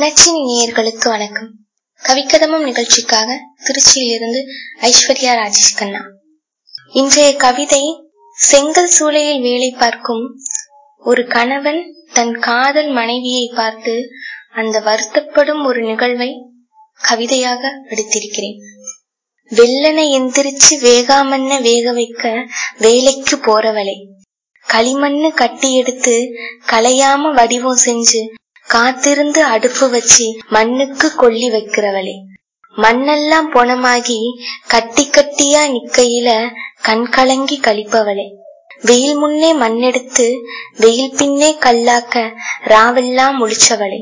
நச்சினி நேயர்களுக்கு வணக்கம். கவிக்கதமும் நிகழ்ச்சிக்காக திருச்சியிலிருந்து ஐஸ்வர்யா ராஜேஷ் கண்ணா இன்றைய கவிதை செங்கல் சூளையில் வேலை பார்க்கும் ஒரு கணவன் தன் காதல் மனைவியை பார்த்து அந்த வருத்தப்படும் ஒரு நிகழ்வை கவிதையாக எடுத்திருக்கிறேன். வெள்ளனை எந்திரிச்சு வேகாமன்ன வேக வைக்க வேலைக்கு போறவளே. களிமண்ணு கட்டி எடுத்து கலையாம வடிவம் செஞ்சு காத்திருந்து அடுப்பு வச்சு மண்ணுக்கு கொல்லி வைக்கிறவளே. மண்ணெல்லாம் பொணமாகி கட்டி கட்டியா நிக்கையில கண் கலங்கி கழிப்பவளே. வெயில் முன்னே மண்ணெடுத்து வெயில் பின்னே கல்லாக்க ராவெல்லாம் முழிச்சவளே.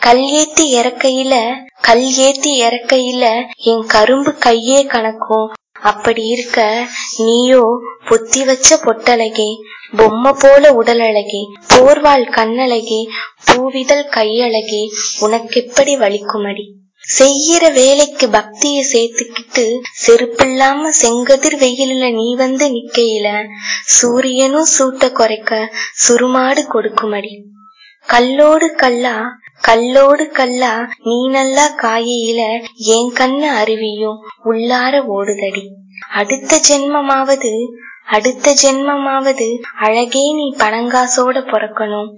கல் ஏத்தி இறக்கையில கல் ஏத்தி இறக்கையில என் கரும்பு கையே கணக்கும் அப்படி இருக்க நீயோ பொத்தி வச்ச பொட்டழகே பொம்மை போல உடல் போர்வாள் கண்ணழகே பூவிதழ் கையழகே உனக்கெப்படி வலிக்குமடி? செய்யற வேலைக்கு பக்திய சேர்த்துக்கிட்டு செருப்பில்லாம செங்கதிர் வெயில்ல நீ வந்து நிக்கையில சூரியனும் சூட்ட குறைக்க சுருமாடு கொடுக்குமடி? கல்லோடு கல்லா கல்லோடு கல்லா நீ நல்லா காயில என் கண்ணு அருவியும் உள்ளார ஓடுதடி. அடுத்த ஜென்மமாவது அடுத்த ஜென்மமாவது அழகே நீ பணங்காசோட பிறக்கணும்.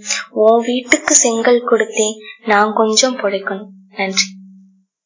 உன் வீட்டுக்கு செங்கல் கொடுத்தேன் நான் கொஞ்சம் பிழைக்கணும் நன்றி.